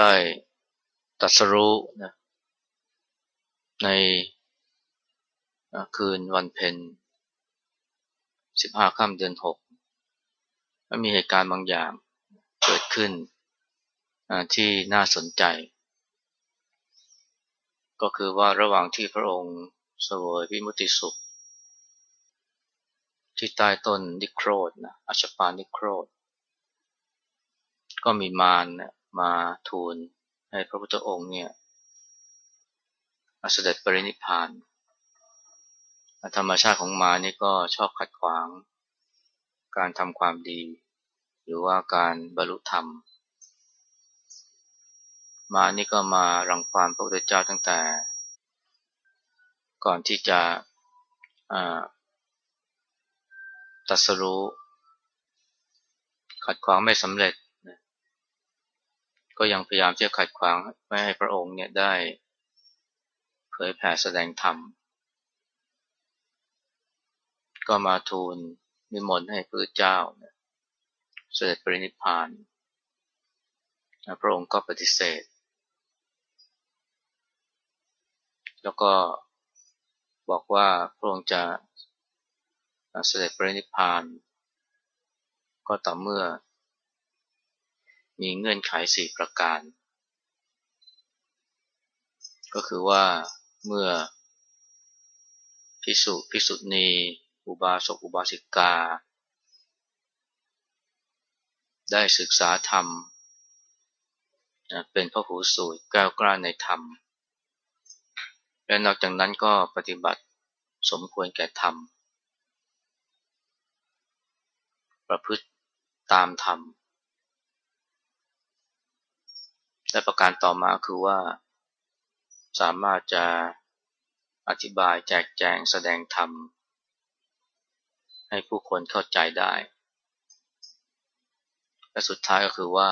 ได้ตรัสรู้นะในคืนวันเพ็ญสิบห้าค่ำเดือนหกมีเหตุการณ์บางอย่างเกิดขึ้นที่น่าสนใจ ก็คือว่าระหว่างที่พระองค์เสวยวิมุติสุข ที่ใต้ต้นนิโครธนะอัชปานิโครธก็มีมารนะ มาทูลให้พระพุทธองค์เนี่ยเสด็จปรินิพาน ธรรมชาติของมานี่ก็ชอบขัดขวาง การทำความดี หรือว่าการบรรลุธรรม มานี่ก็มารังควานพระพุทธเจ้าตั้งแต่ ก่อนที่จะตัดสรู้ขัดขวางไม่สำเร็จ ก็ยังพยายามจะขัดขวางไม่ให้พระองค์เนี่ยได้เผยแผ่แสดงธรรม ก็มาทูลนิมนต์ให้พระเจ้าเสด็จปรินิพพาน พระองค์ก็ปฏิเสธ แล้วก็บอกว่าพระองค์จะเสด็จปรินิพพาน ก็ต่อเมื่อ มีเงื่อนไขสี่ประการ ก็คือว่าเมื่อพิสุพิสุณี อุบาสกอุบาสิกา ได้ศึกษาธรรมเป็นพระหูสูตรก้าวกล้าในธรรม และนอกจากนั้นก็ปฏิบัติสมควรแก่ธรรม ประพฤติตามธรรม และประการต่อมาคือว่า สามารถจะอธิบายแจกแจงแสดงธรรม ให้ผู้คนเข้าใจได้ และสุดท้ายก็คือว่า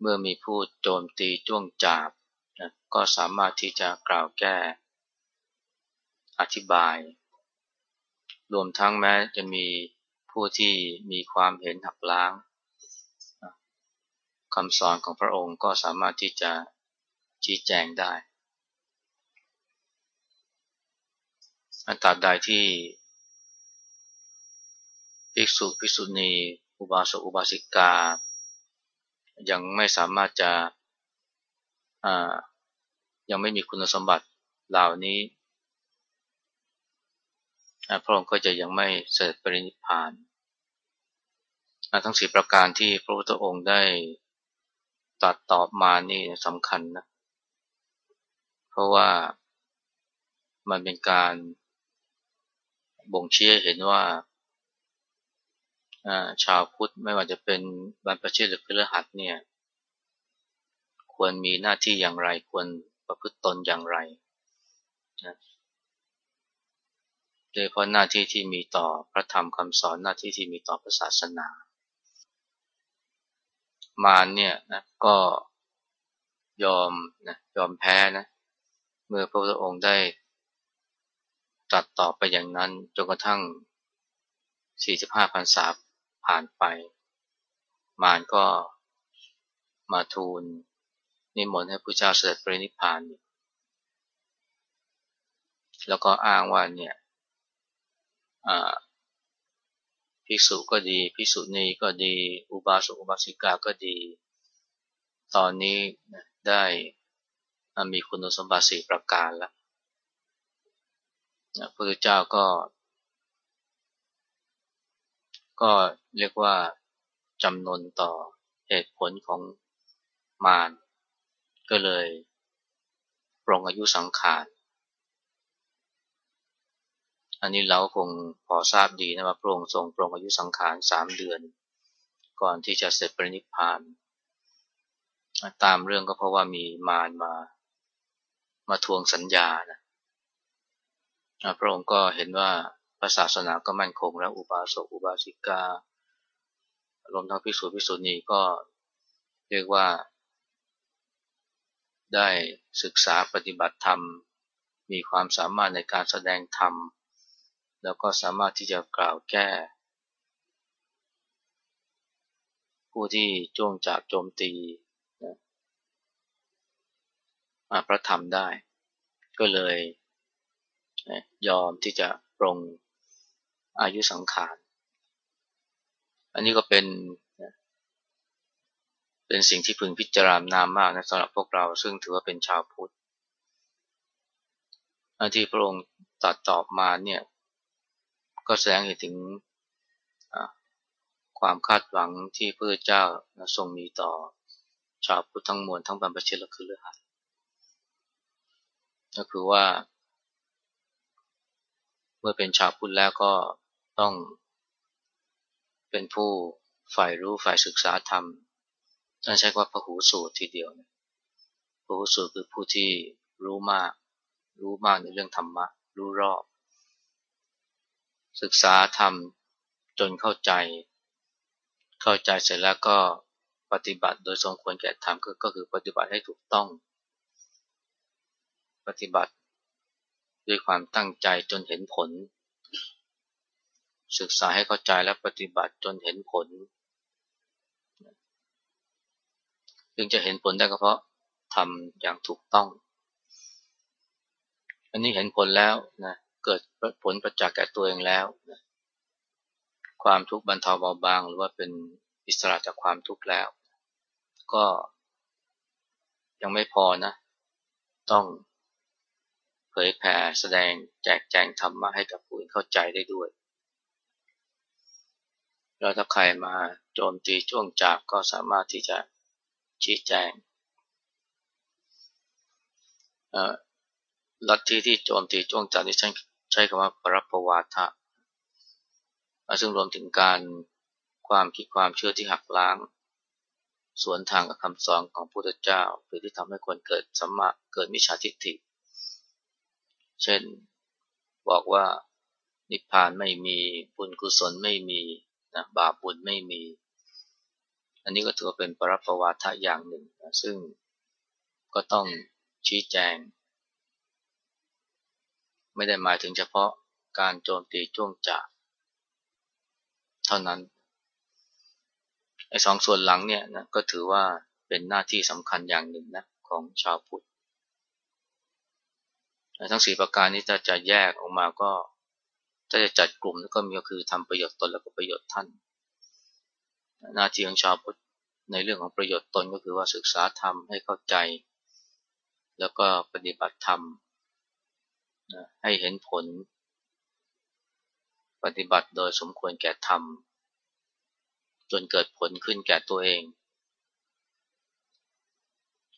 เมื่อมีผู้โจมตีจ้วงจาบนะก็สามารถที่จะกล่าวแก้ อธิบาย รวมทั้งแม้จะมีผู้ที่มีความเห็นหักล้าง คำสอนของพระองค์ก็สามารถที่จะชี้แจงได้อันตราใดที่ภิกษุภิกษุณี อุบาสกอุบาสิกา ยังไม่สามารถจะยังไม่มีคุณสมบัติเหล่านี้พระองค์ก็จะยังไม่เสด็จปรินิพพาน ทั้งสี่ประการที่พระพุทธองค์ได้ ตัดตอบมานี่สำคัญนะ เพราะว่ามันเป็นการบ่งชี้เห็นว่าชาวพุทธไม่ว่าจะเป็นบรรพชิตหรือพฤหัสเนี่ย ควรมีหน้าที่อย่างไรควรประพฤติตนอย่างไรนะโดยเพราะหน้าที่ที่มีต่อพระธรรมคำสอนหน้าที่ที่มีต่อพระศาสนา มารเนี่ยนะก็ยอมนะยอมแพ้นะเมื่อพระพุทธองค์ได้ตัดต่อไปอย่างนั้นจนกระทั่ง 45พรรษาผ่านไป มารก็มาทูลนิมนต์ให้พระเจ้าเสด็จปรินิพพานแล้วก็อ้างว่าเนี่ย ภิกษุก็ดีภิกษุณีก็ดี อุบาสกอุบาสิกาก็ดี ตอนนี้ได้มีคุณสมบัติสี่ประการแล้วพระพุทธเจ้าก็ ก็เรียกว่าจำนนต่อเหตุผลของมารก็เลยปรงอายุสังขาร อันนี้เราคงพอทราบดีนะว่าพระองค์ทรงปรงอายุสังขารสามเดือน ก่อนที่จะเสร็จปรินิพพาน ตามเรื่องก็เพราะว่ามีมารมา มาทวงสัญญานะพระองค์ก็เห็นว่าพระศาสนาก็มั่นคงแล้วอุบาสกอุบาสิการวมทั้งพิสูจน์พิสูจนีก็เรียกว่า ได้ศึกษาปฏิบัติธรรม มีความสามารถในการแสดงธรรม แล้วก็สามารถที่จะกล่าวแก้ ผู้ที่จ้วงจับโจมตีนะพระธรรมได้ ก็เลยยอมที่จะปรงอายุสังขาร อันนี้ก็เป็นเป็นสิ่งที่พึงพิจารณามากนะสำหรับพวกเราซึ่งถือว่าเป็นชาวพุทธที่พระองค์ตัดตอบมาเนี่ย ก็แสดงเห็นถึงความคาดหวังที่พระเจ้าทรงมีต่อชาวพุทธทั้งมวลทั้งบรรพชิตและคือเลือหัดก็คือว่า เมื่อเป็นชาวพุทธแล้วก็ต้องเป็นผู้ฝ่ายรู้ฝ่ายศึกษาธรรมท่านใช้ว่าพหูสูตรทีเดียวนะพหูสูตรคือผู้ที่รู้มาก รู้มากในเรื่องธรรมะ รู้รอบ ศึกษาธรรมจนเข้าใจ เข้าใจเสร็จแล้วก็ปฏิบัติโดยสมควรแก่ธรรมก็คือปฏิบัติให้ถูกต้อง ปฏิบัติด้วยความตั้งใจจนเห็นผล ศึกษาให้เข้าใจและปฏิบัติจนเห็นผลจึงจะเห็นผลได้ก็เพราะทำอย่างถูกต้อง อันนี้เห็นผลแล้วนะ เกิดผลประจักษ์แก่ตัวเองแล้ว ความทุกข์บรรเทาเบาบาง หรือว่าเป็นอิสระจากความทุกข์แล้ว ก็ยังไม่พอนะ ต้องเผยแผ่แสดงแจกแจงธรรมะให้กับผู้อื่นเข้าใจได้ด้วย แล้วถ้าใครมาโจมตีช่วงจับก็สามารถที่จะชี้แจงลัทธิที่โจมตีจ้วงจับที่ ใช้คำว่าปรับประวัติซึ่งรวมถึงการความคิดความเชื่อที่หักล้าง สวนทางกับคำสอนของพระพุทธเจ้า หรือที่ทำให้คนเกิดสัมมาเกิดมิจฉาทิฏฐิ เช่นบอกว่านิพพานไม่มีบุญกุศลไม่มีนะบาปบุญไม่มี อันนี้ก็ถือว่าเป็นปรับประวัติอย่างหนึ่งนะซึ่งก็ต้องชี้แจง ไม่ได้หมายถึงเฉพาะการโจมตีจ้วงจับเท่านั้นไอ้สองส่วนหลังเนี่ยนะก็ถือว่าเป็นหน้าที่สำคัญอย่างหนึ่งนะของชาวพุทธทั้งสี่ประการนี้ถ้าจะแยกออกมาก็ถ้าจะจัดกลุ่มแล้วก็มีก็คือทำประโยชน์ตนแล้วก็ประโยชน์ท่าน หน้าที่ของชาวพุทธในเรื่องของประโยชน์ตนก็คือว่าศึกษาธรรมให้เข้าใจ แล้วก็ปฏิบัติธรรม ให้เห็นผล ปฏิบัติโดยสมควรแก่ธรรม จนเกิดผลขึ้นแก่ตัวเอง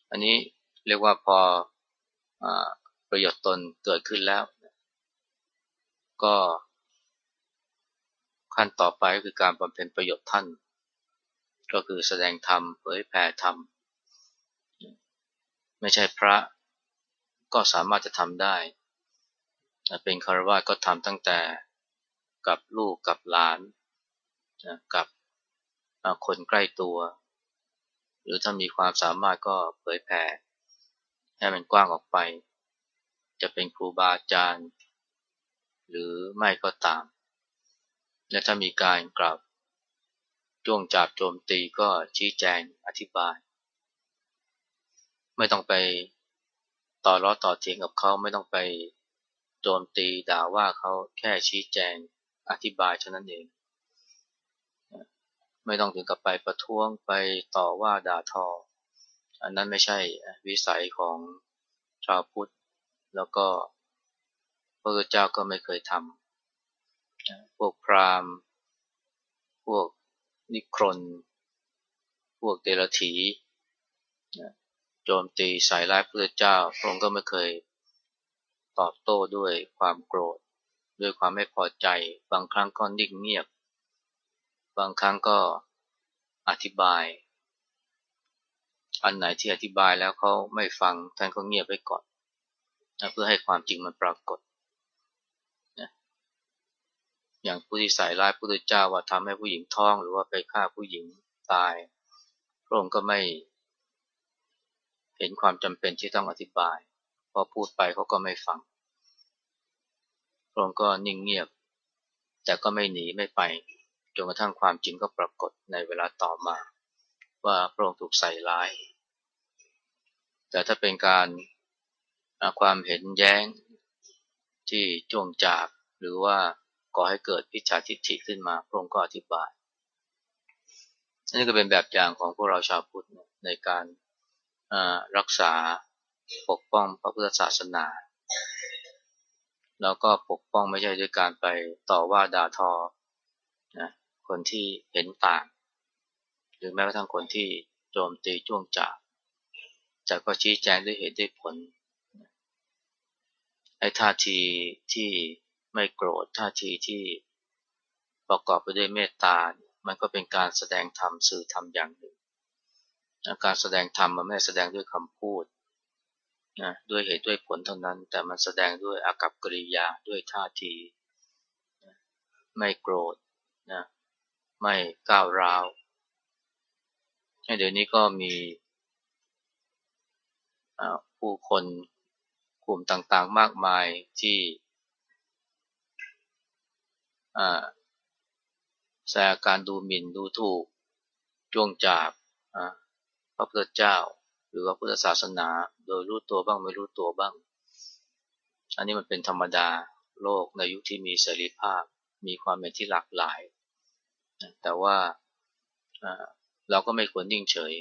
อันนี้เรียกว่าพออประโยชน์ตนเกิดขึ้นแล้ว ก็ขั้นต่อไปก็คือการบำเพ็ญประโยชน์ท่าน ก็คือแสดงธรรมเผยแผ่ธรรม ไม่ใช่พระก็สามารถจะทำได้ เป็นคารวะก็ทำตั้งแต่กับลูกกับหลานกับคนใกล้ตัว หรือถ้ามีความสามารถก็เผยแผ่ให้มันกว้างออกไป จะเป็นครูบาอาจารย์ หรือไม่ก็ตาม และถ้ามีการกล่าวจ้วงจับโจมตีก็ชี้แจงอธิบาย ไม่ต้องไปต่อร้อต่อเถียงกับเขาไม่ต้องไป โจมตีด่าว่าเขาแค่ชี้แจงอธิบายเท่านั้นเอง ไม่ต้องถึงกับไปประท้วงไปต่อว่าด่าทอ อันนั้นไม่ใช่วิสัยของชาวพุทธ แล้วก็พระเจ้าก็ไม่เคยทำพวกพราหมณ์ พวกนิครน พวกเดรถีโจมตีสายร้ายพระเจ้าพระองค์ก็ไม่เคย ตอบโต้ด้วยความโกรธ ด้วยความไม่พอใจ บางครั้งก็นิ่งเงียบ บางครั้งก็อธิบาย อันไหนที่อธิบายแล้วเขาไม่ฟังท่านก็เงียบไปก่อนเพื่อให้ความจริงมันปรากฏอย่างผู้ที่ใส่ร้ายพระพุทธเจ้าว่าทำให้ผู้หญิงท้องหรือว่าไปฆ่าผู้หญิงตายพระองค์ก็ไม่เห็นความจำเป็นที่ต้องอธิบาย อพูดไปเขาก็ไม่ฟังพระองค์ก็นิ่งเงียบ แต่ก็ไม่หนีไม่ไปจนกระทั่งความจริงก็ปรากฏในเวลาต่อมา ว่าพระองค์ถูกใส่ร้าย แต่ถ้าเป็นการความเห็นแย้งที่จ้วงจาบหรือว่าก่อให้เกิดพิจาทิฏฐิขึ้นมา พระองค์ก็อธิบายนี่ก็เป็นแบบอย่างของพวกเราชาวพุทธในการรักษา ปกป้องพระพุทธศาสนา แล้วก็ปกป้องไม่ใช่ด้วยการไปต่อว่าด่าทอนะคนที่เห็นต่าง หรือแม้กระทั่งคนที่โจมตีจ้วงจาบจะก็ชี้แจงด้วยเหตุด้วยผลไอ้ท่าทีที่ไม่โกรธท่าทีที่ประกอบไปด้วยเมตตา มันก็เป็นการแสดงธรรมสื่อธรรมอย่างหนึ่ง การแสดงธรรมมันไม่แสดงด้วยคำพูด นะด้วยเหตุด้วยผลเท่านั้น แต่มันแสดงด้วยอากับกิริยาด้วยท่าทีไม่โกรธนะไม่ก้าวร้าวเดี๋ยวนี้ก็มีผู้คนกลุ่มต่างๆมากมายที่แสดงการดูหมิ่นดูถูกจ้วงจาบพระพุทธเจ้า หรือว่าพุทธศาสนา โดยรู้ตัวบ้างไม่รู้ตัวบ้าง อันนี้มันเป็นธรรมดาโลกในยุคที่มีเสรีภาพ มีความเป็นที่หลากหลาย แต่ว่าเราก็ไม่ควรนิ่งเฉย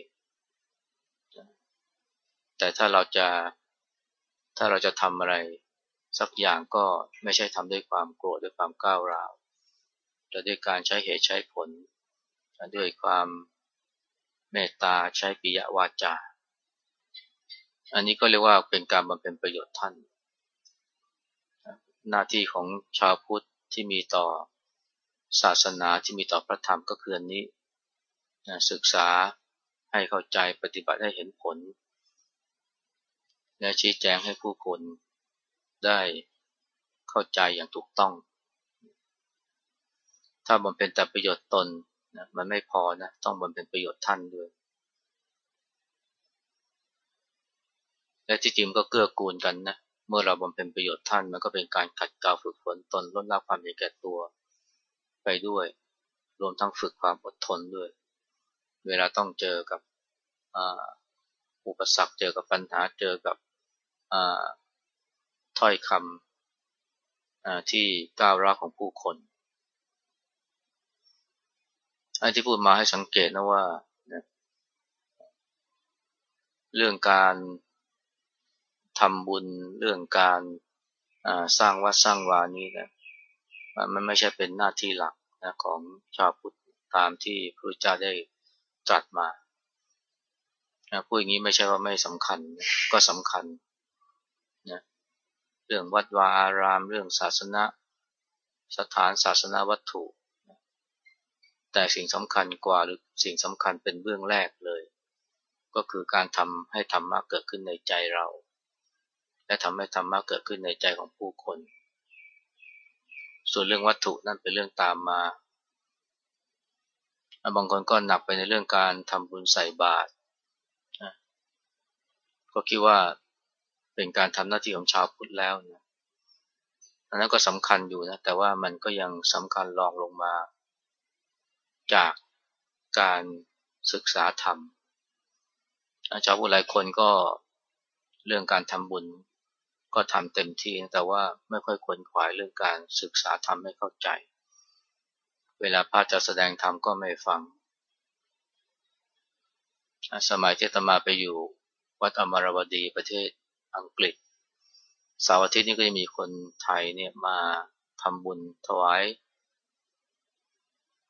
แต่ถ้าเราจะถ้าเราจะทำอะไรสักอย่างก็ไม่ใช่ทำด้วยความโกรธด้วยความก้าวร้าวแต่ด้วยการใช้เหตุใช้ผล ด้วยความเมตตาใช้ปิยวาจา อันนี้ก็เรียกว่าเป็นการบำเพ็ญประโยชน์ท่าน หน้าที่ของชาวพุทธที่มีต่อศาสนาที่มีต่อพระธรรมก็คืออันนี้ศึกษาให้เข้าใจปฏิบัติให้เห็นผล และชี้แจงให้ผู้คนได้เข้าใจอย่างถูกต้อง ถ้ามันเป็นแต่ประโยชน์ตนนะมันไม่พอนะต้องมันเป็นประโยชน์ท่านด้วย และที่จริงก็เกื้อกูลกันนะเมื่อเราบำเพ็ญประโยชน์ท่านมันก็เป็นการขัดเกลาฝึกฝนตนลดละความเห็นแก่ตัวไปด้วย รวมทั้งฝึกความอดทนด้วย เวลาต้องเจอกับอุปสรรคเจอกับปัญหาเจอกับถ้อยคำที่ก้าวร้าวของผู้คนอันที่พูดมาให้สังเกตนะว่า เรื่องการ ทำบุญเรื่องการสร้างวัดสร้างวานี้นะมันไม่ใช่เป็นหน้าที่หลักนะของชาวพุทธตามที่พระเจ้าได้ตรัสมาพูดอย่างนี้ไม่ใช่ว่าไม่สำคัญก็สำคัญนะเรื่องวัดวาอาราม เรื่องศาสนาสถานศาสนาวัตถุ แต่สิ่งสำคัญกว่าหรือสิ่งสำคัญเป็นเบื้องแรกเลย ก็คือการทำให้ธรรมะเกิดขึ้นในใจเรา และทำให้ธรรมะเกิดขึ้นในใจของผู้คน ส่วนเรื่องวัตถุนั่นเป็นเรื่องตามมา บางคนก็หนักไปในเรื่องการทำบุญใส่บาตรก็คิดว่าเป็นการทำหน้าที่ของชาวพุทธแล้วนะอันนั้นก็สำคัญอยู่นะ แต่ว่ามันก็ยังสำคัญรองลงมา จากการศึกษาธรรมชาวพุทธหลายคนก็เรื่องการทำบุญ ก็ทำเต็มที่แต่ว่าไม่ค่อยควรขวายเรื่องการศึกษาธรรมให้เข้าใจ เวลาพระจะแสดงธรรมก็ไม่ฟัง สมัยที่ตมาไปอยู่วัดอมรวดีประเทศอังกฤษเสาร์อาทิตย์นี้ก็จะมีคนไทยเนี่ยมาทำบุญถวาย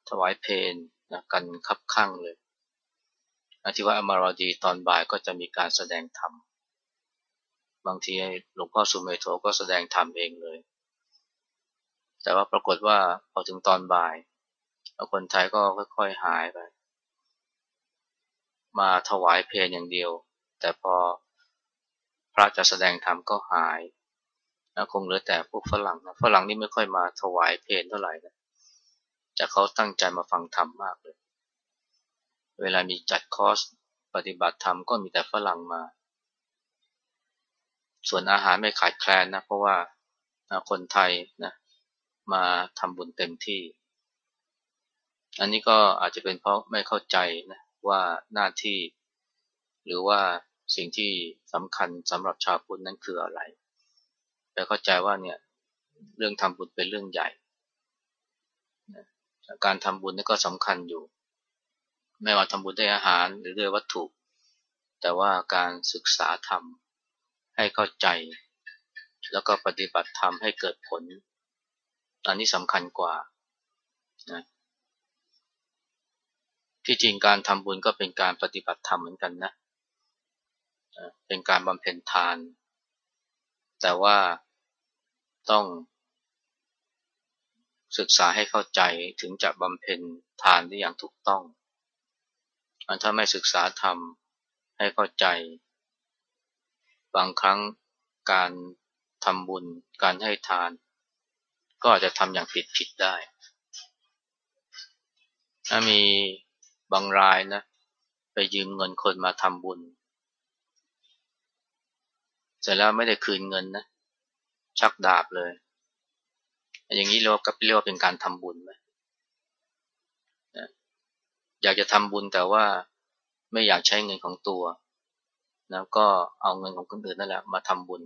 ถวายเพนนะกันคับข้างเลยที่ว่าอมรวดีตอนบ่ายก็จะมีการแสดงธรรม บางทีหลวงพ่อสุเมโทก็แสดงธรรมเองเลย แต่ว่าปรากฏว่าพอถึงตอนบ่ายคนไทยก็ค่อยๆหายไป มาถวายเพลอย่างเดียว แต่พอพระจะแสดงธรรมก็หายนะคงเหลือแต่พวกฝรั่งนะฝรั่งนี่ไม่ค่อยมาถวายเพลเท่าไหร่นะจะเขาตั้งใจมาฟังธรรมมากเลย เวลามีจัดคอร์สปฏิบัติธรรมก็มีแต่ฝรั่งมา ส่วนอาหารไม่ขาดแคลนนะ เพราะว่าคนไทยนะมาทำบุญเต็มที่ อันนี้ก็อาจจะเป็นเพราะไม่เข้าใจนะว่าหน้าที่ หรือว่าสิ่งที่สำคัญสำหรับชาวพุทธนั้นคืออะไร แต่เข้าใจว่าเนี่ยเรื่องทำบุญเป็นเรื่องใหญ่การทำบุญนี่ก็สำคัญอยู่ ไม่ว่าทำบุญด้วยอาหารหรือด้วยวัตถุ แต่ว่าการศึกษาธรรม ให้เข้าใจ แล้วก็ปฏิบัติธรรมให้เกิดผล อันนี้สำคัญกว่านะที่จริงการทำบุญก็เป็นการปฏิบัติธรรมเหมือนกันนะ เป็นการบำเพ็ญทาน แต่ว่าต้องศึกษาให้เข้าใจถึงจะบำเพ็ญทานได้อย่างถูกต้อง ถ้าไม่ศึกษาธรรมให้เข้าใจ บางครั้งการทำบุญ การให้ทาน ก็อาจจะทำอย่างผิดผิดได้ ถ้ามีบางรายนะ ไปยืมเงินคนมาทำบุญ เสร็จแล้วไม่ได้คืนเงินนะ ชักดาบเลย อย่างนี้เรากับเรียกว่าเป็นการทำบุญไหมอยากจะทำบุญแต่ว่าไม่อยากใช้เงินของตัว แล้วก็เอาเงินของคนอื่นนั่นแหละมาทำบุญ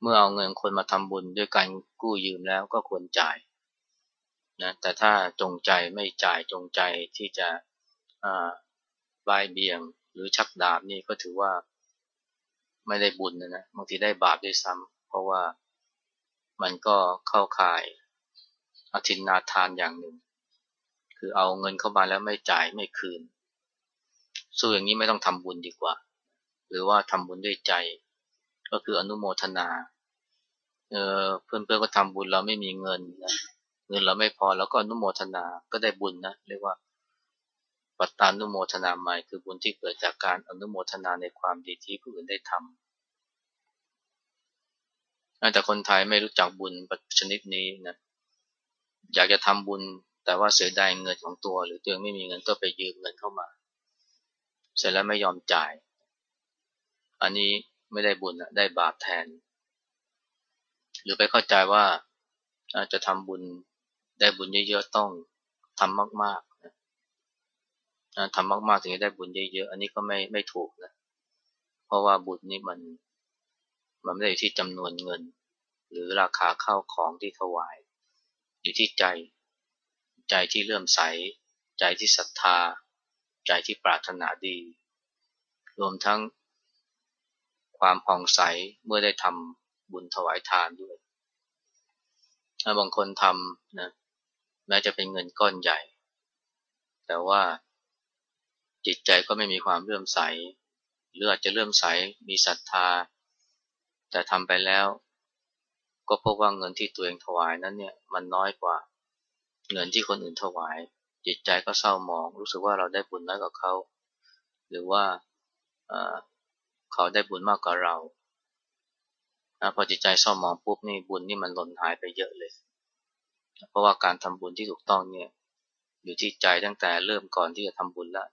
เมื่อเอาเงินคนมาทำบุญด้วยการกู้ยืมแล้วก็ควรจ่ายนะแต่ถ้าจงใจไม่จ่ายจงใจที่จะบายเบี่ยงหรือชักดาบนี่ก็ถือว่าไม่ได้บุญนะนะบางทีได้บาปด้วยซ้ำเพราะว่ามันก็เข้าข่ายอธินนาทานอย่างหนึ่ง คือเอาเงินเข้ามาแล้วไม่จ่ายไม่คืน สู้อย่างนี้ไม่ต้องทำบุญดีกว่า หรือว่าทำบุญด้วยใจ ก็คืออนุโมทนาเออเพื่อนเพื่อนก็ทำบุญเราไม่มีเงินนะเงินเราไม่พอเราก็อนุโมทนาก็ได้บุญนะเรียกว่าปัตตานุโมทนาใหม่คือบุญที่เกิดจากการอนุโมทนาในความดีที่ผู้อื่นได้ทำแต่คนไทยไม่รู้จักบุญชนิดนี้นะอยากจะทำบุญแต่ว่าเสียดายเงินของตัว หรือตัวเองไม่มีเงินก็ไปยืมเงินเข้ามา เสร็จแล้วไม่ยอมจ่าย อันนี้ไม่ได้บุญได้บาปแทน หรือไปเข้าใจว่าจะทำบุญได้บุญเยอะๆต้องทำมากๆนะทำมากๆถึงจะได้บุญเยอะๆ อันนี้ก็ไม่ไม่ถูกนะ เพราะว่าบุญนี่มันมันไม่ได้อยู่ที่จำนวนเงิน หรือราคาเข้าของที่ถวาย อยู่ที่ใจ ใจที่เลื่อมใส ใจที่ศรัทธา ใจที่ปรารถนาดี รวมทั้งความผ่องใสเมื่อได้ทำบุญถวายทานด้วย ถ้าบางคนทำนะแม้จะเป็นเงินก้อนใหญ่ แต่ว่าจิตใจก็ไม่มีความเลื่อมใส หรืออาจจะเลื่อมใสมีศรัทธา แต่ทำไปแล้วก็พบว่าเงินที่ตัวเองถวายนั้นเนี่ยมันน้อยกว่าเงินที่คนอื่นถวาย จิตใจก็เศร้าหมอง รู้สึกว่าเราได้บุญน้อยกว่าเขา หรือว่าเขาได้บุญมากกว่าเราพอจิตใจเศร้าหมองปุ๊บนี่บุญนี่มันหล่นหายไปเยอะเลย เพราะว่าการทำบุญที่ถูกต้องเนี่ยอยู่ที่ใจตั้งแต่เริ่มก่อนที่จะทำบุญละ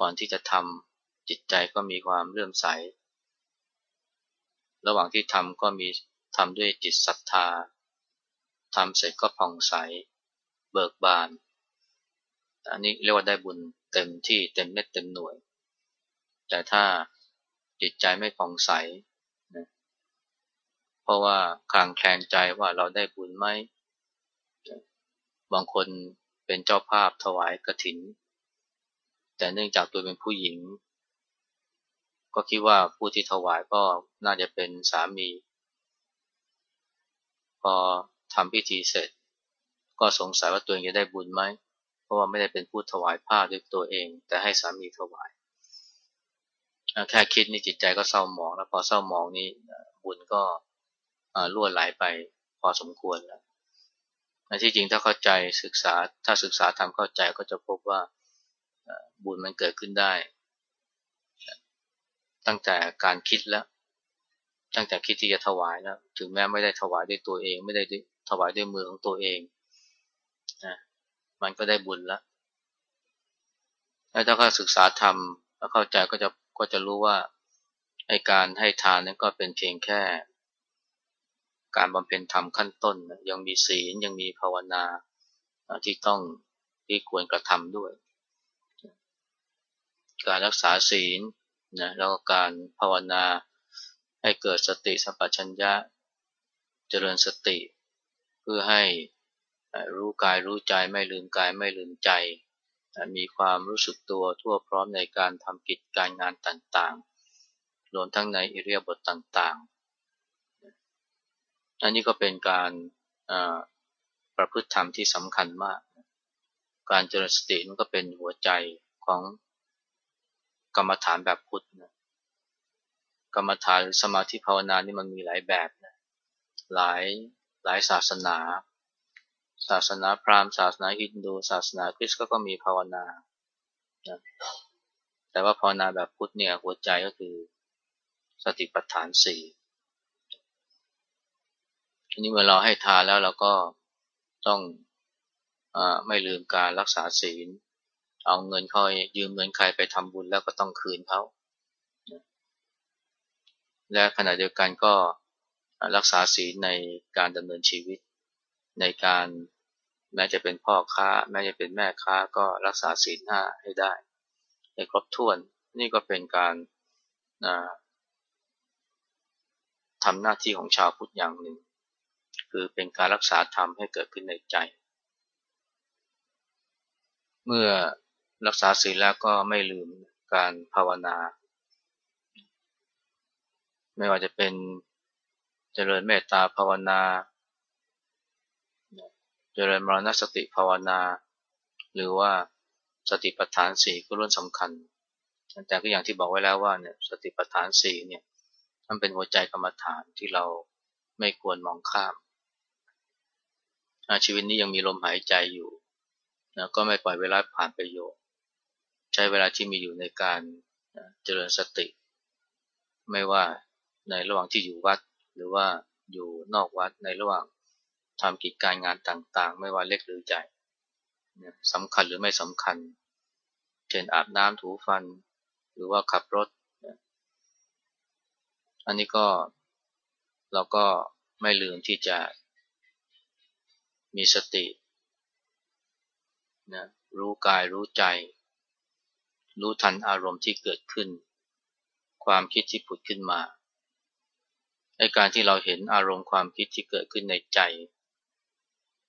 ก่อนที่จะทำจิตใจก็มีความเลื่อมใส ระหว่างที่ทำก็มีทำด้วยจิตศรัทธาทำเสร็จก็ผ่องใส เบิกบาน อันนี้เรียกว่าได้บุญเต็มที่เต็มเม็ดเต็มหน่วย แต่ถ้าจิตใจไม่ผ่องใสนะเพราะว่าคลางแคลงใจว่าเราได้บุญไหมบางคนเป็นเจ้าภาพถวายกระถิน แต่เนื่องจากตัวเป็นผู้หญิง ก็คิดว่าผู้ที่ถวายก็น่าจะเป็นสามี พอทำพิธีเสร็จ ก็สงสัยว่าตัวเองจะได้บุญไหม ราะว่าไม่ได้เป็นผู้ถวายผ้าด้วยตัวเอง แต่ให้สามีถวาย แค่คิดนี่จิตใจก็เศร้าหมอง แล้วพอเศร้าหมองนี่บุญก็ล่วไหลไปพอสมควรแล้วที่จริงถ้าเข้าใจศึกษาถ้าศึกษาทำเข้าใจก็จะพบว่าบุญมันเกิดขึ้นได้ ตั้งแต่การคิดแล้ว ตั้งแต่คิดที่จะถวายแล้ว ถึงแม้ไม่ได้ถวายด้วยตัวเอง ไม่ได้ถวายด้วยมือของตัวเองนะ มันก็ได้บุญแล้วแล้วถ้าก็ศึกษาธรรมแล้วเข้าใจก็จะก็จะรู้ว่าไอการให้ทานนั้นก็เป็นเพียงแค่ การบำเพ็ญธรรมขั้นต้นยังมีศีลยังมีภาวนาที่ต้องที่ควรกระทำด้วย การรักษาศีลนะแล้วก็การภาวนาให้เกิดสติสัมปชัญญะเจริญสติ เพื่อให้ รู้กายรู้ใจไม่ลืมกายไม่ลืมใจ มีความรู้สึกตัวทั่วพร้อมในการทำกิจการงานต่างๆรวมทั้งในอิเรียบทต่างๆ อันนี้ก็เป็นการประพฤติธรรมที่สำคัญมาก การเจริญสติมันก็เป็นหัวใจของกรรมฐานแบบพุทธนะกรรมฐานหรือสมาธิภาวนานี่มันมีหลายแบบนะหลายหลายศาสนา ศาสนาพราหมณ์ศาสนาฮินดู ศาสนาคริสต์ก็มีภาวนานะแต่ว่าภาวนาแบบพุทธเนี่ยหัวใจก็คือสติปัฏฐานสี่ทีนี้เมื่อเราให้ทานแล้วเราก็ต้องอไม่ลืมการรักษาศีล เอาเงินเขายืมเงินใครไปทำบุญแล้วก็ต้องคืนเขา และขณะเดียวกันก็รักษาศีลในการดำเนินชีวิต ในการแม้จะเป็นพ่อค้า แม้จะเป็นแม่ค้าก็รักษาศีลห้าให้ได้ ให้ครบถ้วนนี่ก็เป็นการทำหน้าที่ของชาวพุทธอย่างหนึ่ง คือเป็นการรักษาธรรมให้เกิดขึ้นในใจ เมื่อรักษาศีลแล้วก็ไม่ลืมการภาวนา ไม่ว่าจะเป็นเจริญเมตตาภาวนา เจริญมรณสติภาวนา หรือว่าสติปัฏฐานสี่ก็ล้วนสำคัญ แต่ก็อย่างที่บอกไว้แล้วว่าเนี่ยสติปัฏฐานสี่เนี่ยมันเป็นหัวใจกรรมฐานที่เราไม่ควรมองข้ามชีวิตนี้ยังมีลมหายใจอยู่นะก็ไม่ปล่อยเวลาผ่านไปโยใช้เวลาที่มีอยู่ในการเจริญสติ ไม่ว่าในระหว่างที่อยู่วัด หรือว่าอยู่นอกวัดในระหว่าง ทำกิจการงานต่างๆ ไม่ว่าเล็กหรือใหญ่สำคัญหรือไม่สำคัญ เช่นอาบน้ำถูฟัน หรือว่าขับรถ อันนี้ก็เราก็ไม่ลืมที่จะมีสตินะรู้กายรู้ใจ รู้ทันอารมณ์ที่เกิดขึ้น ความคิดที่ผุดขึ้นมาในการที่เราเห็นอารมณ์ความคิดที่เกิดขึ้นในใจ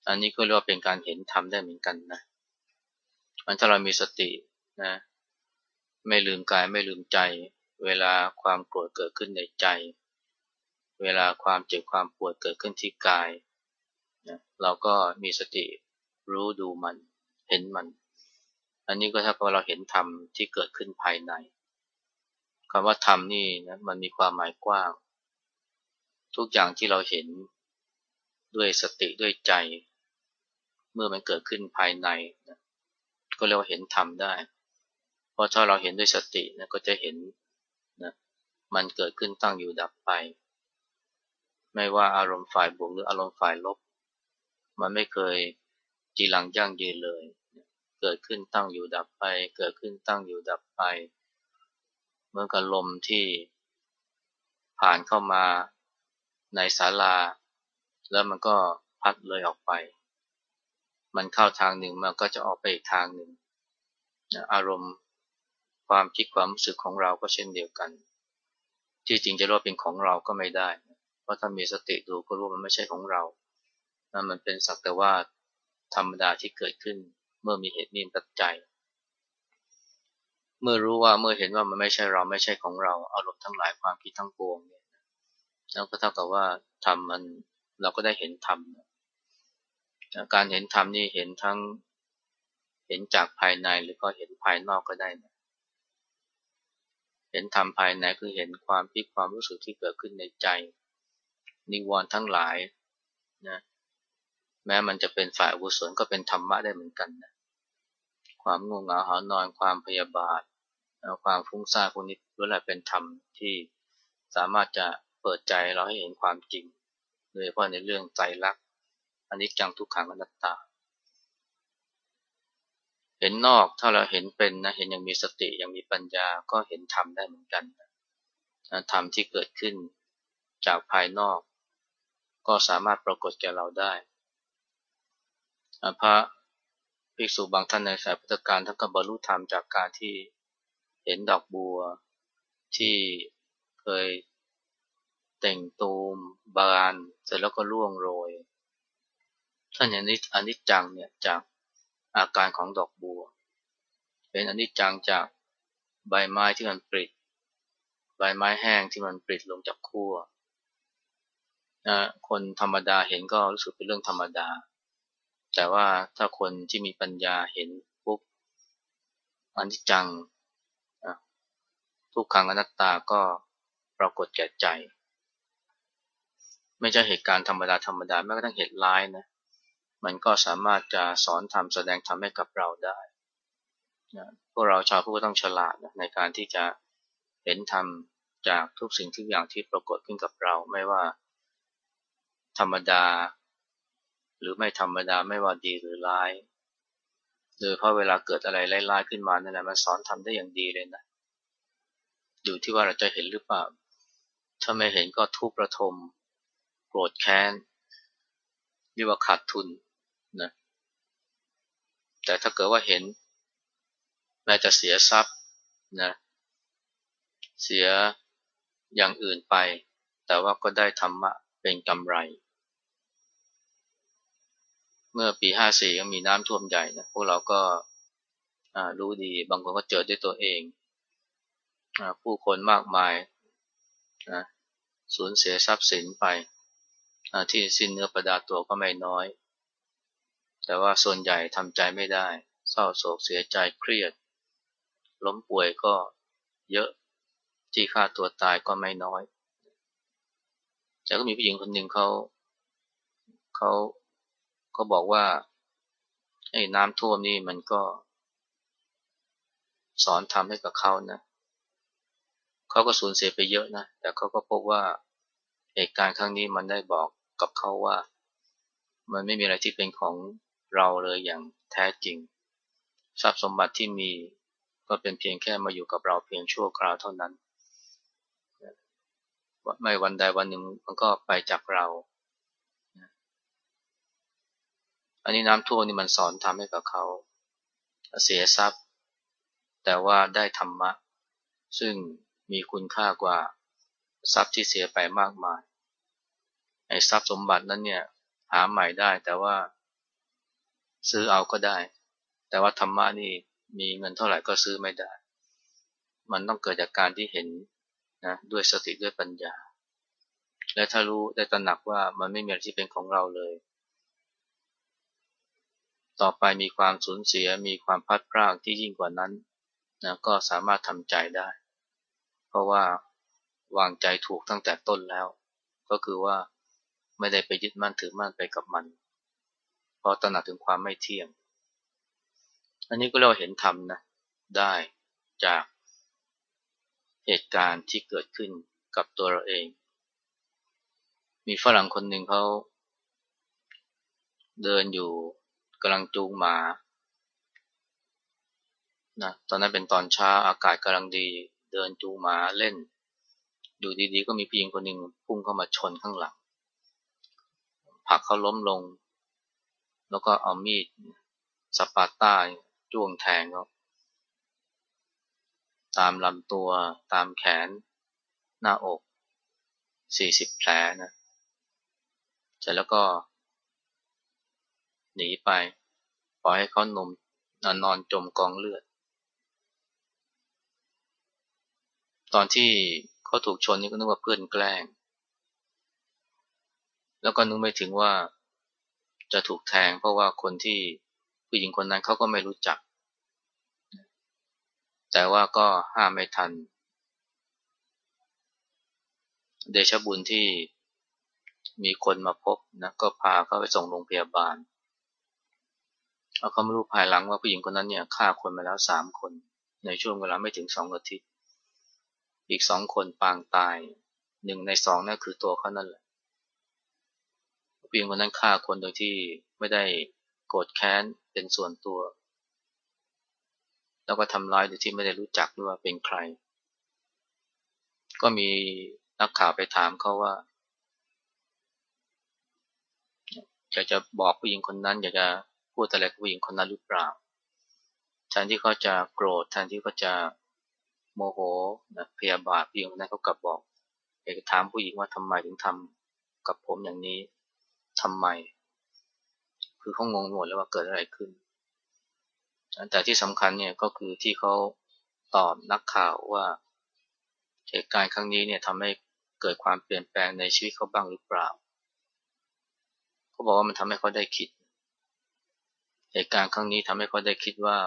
อันนี้ก็เรียกว่าเป็นการเห็นธรรมได้เหมือนกันนะมันถ้าเรามีสตินะ ไม่ลืมกายไม่ลืมใจ เวลาความโกรธเกิดขึ้นในใจ เวลาความเจ็บความปวดเกิดขึ้นที่กายนะเราก็มีสติรู้ดูมันเห็นมัน อันนี้ก็ถ้าพอเราเห็นธรรมที่เกิดขึ้นภายในคำว่าธรรมนี่นะมันมีความหมายกว้าง ทุกอย่างที่เราเห็นด้วยสติด้วยใจ เมื่อมันเกิดขึ้นภายในนะก็เรียกว่าเห็นธรรมได้ เพราะถ้าเราเห็นด้วยสตินะก็จะเห็นนะมันเกิดขึ้นตั้งอยู่ดับไป ไม่ว่าอารมณ์ฝ่ายบวกหรืออารมณ์ฝ่ายลบ มันไม่เคยจีรังยั่งยืนเลย เกิดขึ้นตั้งอยู่ดับไป เกิดขึ้นตั้งอยู่ดับไปเมื่อกับลมที่ผ่านเข้ามาในศาลา แล้วมันก็พัดเลยออกไป มันเข้าทางหนึ่งมันก็จะออกไปอีกทางหนึ่งอารมณ์ความคิดความรู้สึกของเราก็เช่นเดียวกัน ที่จริงจะรู้เป็นของเราก็ไม่ได้ เพราะถ้ามีสติดูก็รู้มันไม่ใช่ของเรา มันเป็นสักแต่ว่าธรรมดาที่เกิดขึ้น เมื่อมีเหตุมีปัจจัย เมื่อรู้ว่าเมื่อเห็นว่ามันไม่ใช่เราไม่ใช่ของเรา อารมณ์ทั้งหลายความคิดทั้งปวงเนี่ยแล้วก็เท่ากับว่าธรรมมันเราก็ได้เห็นธรรม การเห็นธรรมนี่เห็นทั้งเห็นจากภายในหรือก็เห็นภายนอกก็ได้นะเห็นธรรมภายในคือเห็นความคิดความรู้สึกที่เกิดขึ้นในใจ นิวรณ์ทั้งหลายนะแม้มันจะเป็นฝ่ายอกุศลก็เป็นธรรมะได้เหมือนกันนะความง่วงเหงาหานอนความพยาบาทความฟุ้งซ่านพวกนี้ล้วนแต่เป็นธรรมที่สามารถจะเปิดใจเราให้เห็นความจริงโดยเฉพาะในเรื่องใจรัก อันนี้จังทุกขังอนัตตา เห็นนอกถ้าเราเห็นเป็นนะเห็นยังมีสติยังมีปัญญาก็เห็นธรรมได้เหมือนกันธรรมที่เกิดขึ้นจากภายนอก ก็สามารถปรากฏแก่เราได้พระภิกษุบางท่านในสายพุทธการท่านก็บรรลุธรรมจากการที่เห็นดอกบัวที่เคยแต่งตูมบานเสร็จแล้วก็ร่วงโรย ท่านอย่างนี้อนิจจังเนี่ยจากอาการของดอกบัว เป็นอนิจจังจากใบไม้ที่มันปริใบไม้แห้งที่มันปริลงจากขั้วนะคนธรรมดาเห็นก็รู้สึกเป็นเรื่องธรรมดา แต่ว่าถ้าคนที่มีปัญญาเห็นปุ๊บอนิจจังทุกขังอนัตตาก็ปรากฏแก่ใจ ไม่ใช่เหตุการณ์ธรรมดาธรรมดาแม้กระทั่งเหตุร้ายนะ มันก็สามารถจะสอนทำแสดงทำให้กับเราได้นะพวกเราชาวพุทธต้องฉลาดนะในการที่จะเห็นธรรมจากทุกสิ่งทุกอย่างที่ปรากฏขึ้นกับเรา ไม่ว่าธรรมดา หรือไม่ธรรมดาไม่ว่าดีหรือร้ายโดยเพราะเวลาเกิดอะไรไล่ๆขึ้นมานั่นแหละมันสอนทำได้อย่างดีเลยนะอยู่ที่ว่าเราจะเห็นหรือเปล่า ถ้าไม่เห็นก็ทุกข์ประทม โกรธแค้นเรียกว่าขาดทุน นะแต่ถ้าเกิดว่าเห็น แม้จะเสียทรัพย์นะเสียอย่างอื่นไป แต่ว่าก็ได้ธรรมะเป็นกำไร เมื่อปีห้าสี่ก็มีน้ำท่วมใหญ่นะพวกเราก็รู้ดีบางคนก็เจอด้วยตัวเองผู้คนมากมายนะสูญเสียทรัพย์สินไปที่สิ้นเนื้อประดาตัวก็ไม่น้อย แต่ว่าส่วนใหญ่ทำใจไม่ได้ เศร้าโศกเสียใจเครียด ล้มป่วยก็เยอะที่ฆ่าตัวตายก็ไม่น้อยแต่ก็มีผู้หญิงคนหนึ่งเขาเขาเขาบอกว่าไอ้น้ำท่วมนี่มันก็ สอนทำให้กับเขานะเขาก็สูญเสียไปเยอะนะ แต่เขาก็พบว่าเหตุการณ์ครั้งนี้มันได้บอกกับเขาว่า มันไม่มีอะไรที่เป็นของ เราเลยอย่างแท้จริง ทรัพย์สมบัติที่มีก็เป็นเพียงแค่มาอยู่กับเราเพียงชั่วคราวเท่านั้น ไม่วันใดวันหนึ่งมันก็ไปจากเรา อันนี้น้ำท่วมนี่มันสอนทำให้กับเขา เสียทรัพย์ แต่ว่าได้ธรรมะ ซึ่งมีคุณค่ากว่าทรัพย์ที่เสียไปมากมายไอ้ทรัพย์สมบัตินั้นเนี่ยหาใหม่ได้แต่ว่า ซื้อเอาก็ได้ แต่ว่าธรรมะนี่มีเงินเท่าไหร่ก็ซื้อไม่ได้ มันต้องเกิดจากการที่เห็นนะด้วยสติด้วยปัญญา และถ้ารู้ได้ตระหนักว่ามันไม่มีอะไรที่เป็นของเราเลย ต่อไปมีความสูญเสียมีความพัดพรากที่ยิ่งกว่านั้นนะก็สามารถทำใจได้ เพราะว่าวางใจถูกตั้งแต่ต้นแล้ว ก็คือว่าไม่ได้ไปยึดมั่นถือมั่นไปกับมัน เพราะตระหนักถึงความไม่เที่ยง อันนี้ก็เราเห็นธรรมนะ ได้จากเหตุการณ์ที่เกิดขึ้นกับตัวเราเอง มีฝรั่งคนหนึ่งเขาเดินอยู่กำลังจูงหมานะตอนนั้นเป็นตอนเช้าอากาศกำลังดี เดินจูงหมาเล่น อยู่ดีๆ ก็มีผู้หญิงคนหนึ่งพุ่งเข้ามาชนข้างหลังผลักเขาล้มลง แล้วก็เอามีดสปาต้าจ้วงแทงเขาตามลำตัวตามแขน หน้าอกสี่สิบแผลนะเสร็จแล้วก็ หนีไป ปล่อยให้เขานมนอนจมกองเลือด ตอนที่เขาถูกชนนี่ก็นึกว่าเพื่อนแกล้ง แล้วก็นึกไม่ถึงว่า จะถูกแทง เพราะว่าคนที่ผู้หญิงคนนั้นเขาก็ไม่รู้จัก แต่ว่าก็ห้ามไม่ทัน เดชบุญที่มีคนมาพบนะก็พาเขาไปส่งโรงพยาบาลเอาเขาไม่รู้ภายหลังว่าผู้หญิงคนนั้นเนี่ยฆ่าคนมาแล้วสามคน ในช่วงเวลาไม่ถึงสองอาทิตย์ อีกสองคนปางตายหนึ่งในสองนั่นคือตัวเขานั่นแหละ ผู้หญิงคนนั้นฆ่าคนโดยที่ไม่ได้โกรธแค้นเป็นส่วนตัว แล้วก็ทำร้ายโดยที่ไม่ได้รู้จักด้วยว่าเป็นใคร ก็มีนักข่าวไปถามเขาว่าอยากจะบอกผู้หญิงคนนั้นอยากจะพูดอะไรกับผู้หญิงคนนั้นหรือเปล่าแทนที่เขาจะโกรธแทนที่เขาจะโมโหนะพยาบาทผู้หญิงคนนั้นเขากลับบอกอยากจะถามผู้หญิงว่าทำไมถึงทำกับผมอย่างนี้ ทำไม คือเขางงหมดแล้วว่าเกิดอะไรขึ้น แต่ที่สำคัญเนี่ยก็คือที่เขาตอบนักข่าวว่าเหตุการณ์ครั้งนี้เนี่ยทำให้เกิดความเปลี่ยนแปลงในชีวิตเขาบ้างหรือเปล่า เขาบอกว่ามันทำให้เขาได้คิด เหตุการณ์ครั้งนี้ทำให้เขาได้คิดว่า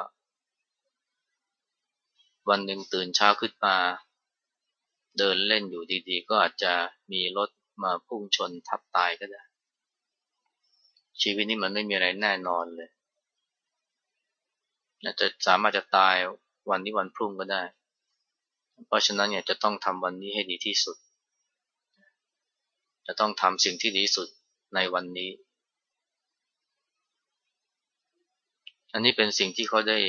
วันหนึ่งตื่นเช้าขึ้นมา เดินเล่นอยู่ดีๆ ก็อาจจะมีรถมาพุ่งชนทับตายก็ได้ ชีวิตนี้มันไม่มีอะไรแน่นอนเลยจะสามารถจะตายวันนี้วันพรุ่งก็ได้ เพราะฉะนั้นเนี่ยจะต้องทำวันนี้ให้ดีที่สุด จะต้องทำสิ่งที่ดีสุดในวันนี้ อันนี้เป็นสิ่งที่เขาได้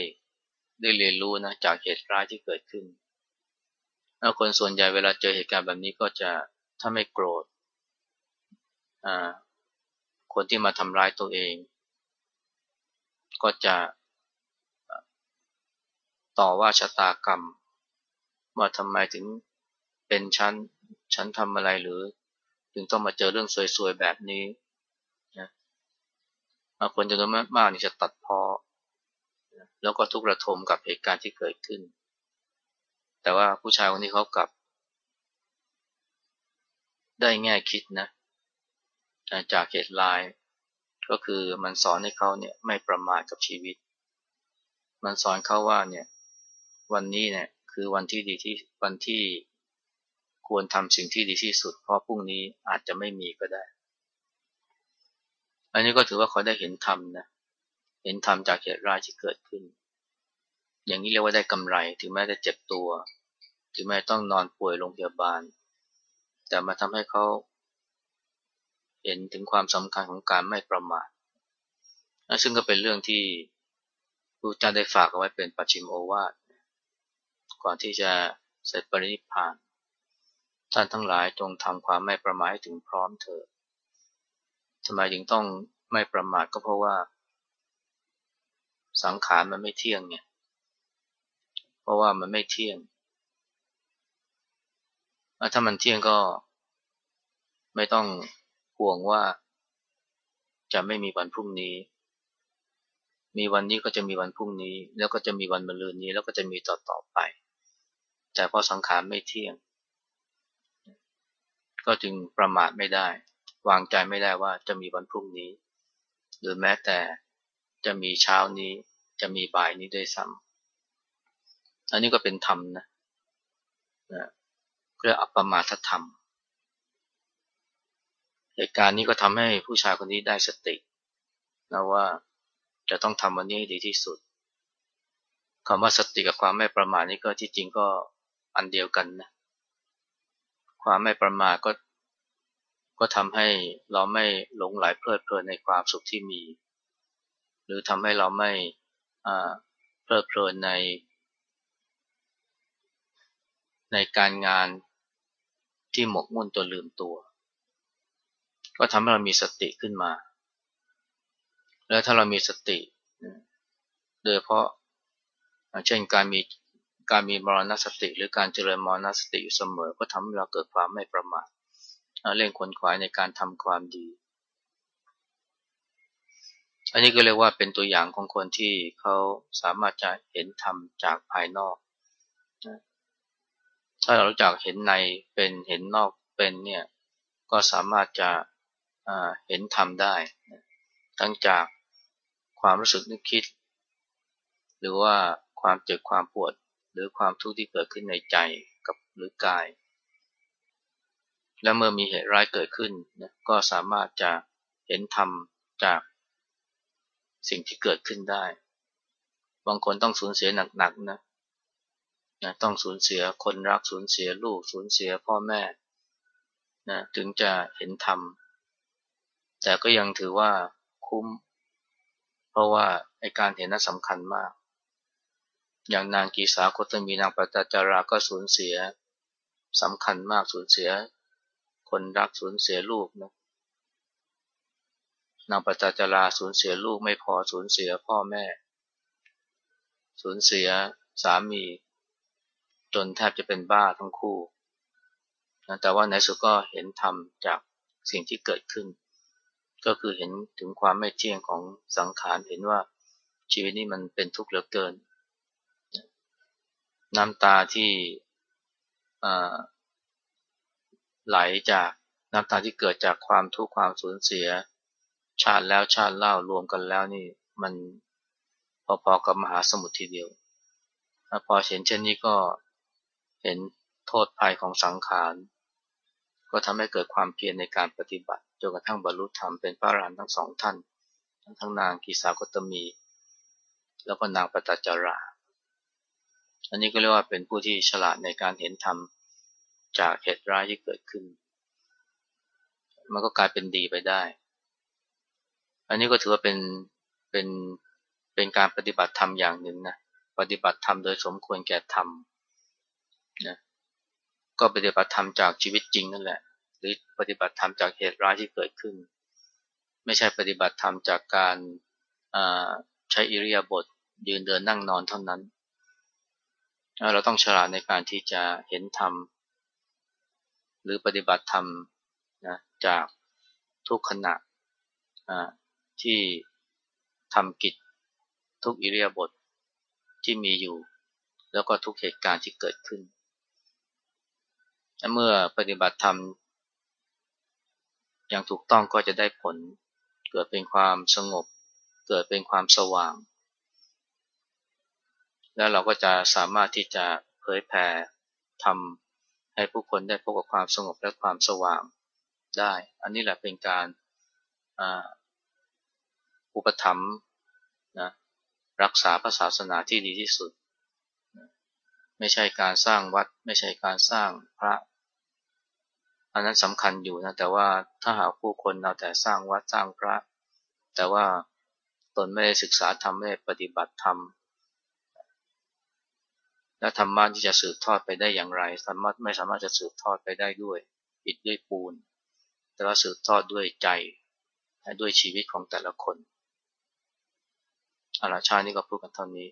ได้เรียนรู้นะจากเหตุร้ายที่เกิดขึ้นแล้วคนส่วนใหญ่เวลาเจอเหตุการณ์แบบนี้ก็จะถ้าไม่โกรธอ่า คนที่มาทำร้ายตัวเอง ก็จะต่อว่าชะตากรรม ว่าทำไมถึงเป็นฉันฉันทำอะไรหรือ ถึงต้องมาเจอเรื่องซวยๆแบบนี้นะคนจำนวนมากนี่จะตัดพอ แล้วก็ทุกระทมกับเหตุการณ์ที่เกิดขึ้น แต่ว่าผู้ชายคนนี้เขากลับ ได้แง่คิดนะ จากเหตุลาย ก็คือมันสอนให้เขาเนี่ยไม่ประมาทกับชีวิต มันสอนเขาว่าเนี่ยวันนี้เนี่ยคือวันที่ดีที่วันที่ควรทำสิ่งที่ดีที่สุด เพราะพรุ่งนี้อาจจะไม่มีก็ได้ อันนี้ก็ถือว่าเขาได้เห็นธรรมนะเห็นธรรมจากเหตุร้ายที่เกิดขึ้น อย่างนี้เรียกว่าได้กำไรถึงแม้จะเจ็บตัว ถึงแม้ต้องนอนป่วยโรงพยาบาล แต่มาทำให้เขา เห็นถึงความสำคัญของการไม่ประมาทซึ่งก็เป็นเรื่องที่พระเจ้าได้ฝากเอาไว้เป็นปัจฉิมโอวาทก่อนที่จะเสร็จปรินิพพาน ท่านทั้งหลายจงทำความไม่ประมาทให้ถึงพร้อมเถิดทำไมจึงต้องไม่ประมาทก็เพราะว่า สังขารมันไม่เที่ยงเนี่ยเพราะว่ามันไม่เที่ยง ถ้ามันเที่ยงก็ไม่ต้อง ห่วงว่า จะไม่มีวันพรุ่งนี้ มีวันนี้ก็จะมีวันพรุ่งนี้ แล้วก็จะมีวันมะรืนนี้ แล้วก็จะมีต่อต่อไป แต่พอสังขารไม่เที่ยง ก็จึงประมาทไม่ได้ วางใจไม่ได้ว่าจะมีวันพรุ่งนี้ หรือแม้แต่จะมีเช้านี้ จะมีบ่ายนี้ด้วยซ้ำอันนี้ก็เป็นธรรมนะนะเพื่ออัปปมาทธรรม เหตุการณ์นี้ก็ทำให้ผู้ชายคนนี้ได้สตินะว่าจะต้องทำวันนี้ให้ดีที่สุดคำว่าสติกับความไม่ประมาทนี่ก็ที่จริงก็อันเดียวกันนะความไม่ประมาทก็ก็ทำให้เราไม่หลงไหลเพลิดเพลินในความสุขที่มี หรือทำให้เราไม่เพลิดเพลินใน ในการงานที่หมกมุ่นตัวลืมตัว ก็ทำให้เรามีสติขึ้นมา แล้วถ้าเรามีสติ โดยเพราะเช่นการมีการมีมรณสติ หรือการเจริญมรณสติอยู่เสมอ ก็ทำให้เราเกิดความไม่ประมาทเร่งขนขวายในการทำความดี อันนี้ก็เรียกว่าเป็นตัวอย่างของคนที่เขาสามารถจะเห็นธรรมจากภายนอก ถ้าเรารู้จักเห็นในเป็นเห็นนอกเป็นเนี่ยก็สามารถจะ เห็นธรรมได้ ทั้งจากความรู้สึกนึกคิด หรือว่าความเจ็บความปวด หรือความทุกข์ที่เกิดขึ้นในใจกับหรือกาย และเมื่อมีเหตุร้ายเกิดขึ้นนะก็สามารถจะเห็นธรรมจากสิ่งที่เกิดขึ้นได้ บางคนต้องสูญเสียหนักๆนะนะต้องสูญเสียคนรักสูญเสียลูกสูญเสียพ่อแม่นะถึงจะเห็นธรรม แต่ก็ยังถือว่าคุ้ม เพราะว่าไอการเห็นนั้นสำคัญมาก อย่างนางกีสาโคตมีนางปตจาราก็สูญเสียสำคัญมากสูญเสีย คนรักสูญเสียลูกนะนางปตจาราสูญเสียลูกไม่พอสูญเสียพ่อแม่ สูญเสียสามี จนแทบจะเป็นบ้าทั้งคู่ แต่ว่าในสุดก็เห็นธรรมจากสิ่งที่เกิดขึ้น ก็คือเห็นถึงความไม่เที่ยงของสังขารเห็นว่าชีวิตนี้มันเป็นทุกข์เหลือเกิน น้ำตาที่ไหลจากน้ำตาที่เกิดจากความทุกข์ความสูญเสีย ชาติแล้วชาติเล่ารวมกันแล้วนี่มันพอๆกับมหาสมุทรทีเดียวพอเห็นเช่นนี้ก็เห็นโทษภัยของสังขาร ก็ทำให้เกิดความเพียรในการปฏิบัติ จนกระทั่งบรรลุธรรมเป็นพระอรหันต์ทั้งสองท่าน ทั้งนางกีสากตมี แล้วก็นางปตจารา อันนี้ก็เรียกว่าเป็นผู้ที่ฉลาดในการเห็นธรรมจากเหตุร้ายที่เกิดขึ้น มันก็กลายเป็นดีไปได้ อันนี้ก็ถือว่าเป็นเป็นเป็นการปฏิบัติธรรมอย่างหนึ่งนะ ปฏิบัติธรรมโดยสมควรแก่ธรรมนะก็ปฏิบัติธรรมจากชีวิตจริงนั่นแหละ รือปฏิบัติธรรมจากเหตุร้ายที่เกิดขึ้น ไม่ใช่ปฏิบัติธรรมจากการใช้อิริยาบถยืนเดินนั่งนอนเท่านั้น เราต้องฉลาดในการที่จะเห็นธรรม หรือปฏิบัติธรรมนะจากทุกขณะที่ทำกิจทุกอิริยาบถทที่มีอยู่ แล้วก็ทุกเหตุการณ์ที่เกิดขึ้น เมื่อปฏิบัติธรรม อย่างถูกต้องก็จะได้ผล เกิดเป็นความสงบ เกิดเป็นความสว่าง แล้วเราก็จะสามารถที่จะเผยแผ่ทำให้ผู้คนได้พบกับความสงบและความสว่างได้ อันนี้แหละเป็นการอุปถัมภ์นะรักษาพระศาสนาที่ดีที่สุด ไม่ใช่การสร้างวัด ไม่ใช่การสร้างพระ อันนั้นสำคัญอยู่นะแต่ว่าถ้าหาผู้คนเอาแต่สร้างวัดสร้างพระ แต่ว่าตนไม่ได้ศึกษาธรรมไม่ได้ปฏิบัติธรรมและธรรมะที่จะสืบทอดไปได้อย่างไรธรรมะไม่สามารถจะสืบทอดไปได้ด้วยอิฐด้วยปูน แต่ว่าสืบทอดด้วยใจด้วยชีวิตของแต่ละคนอาราชานี่ก็พูดกันเท่านี้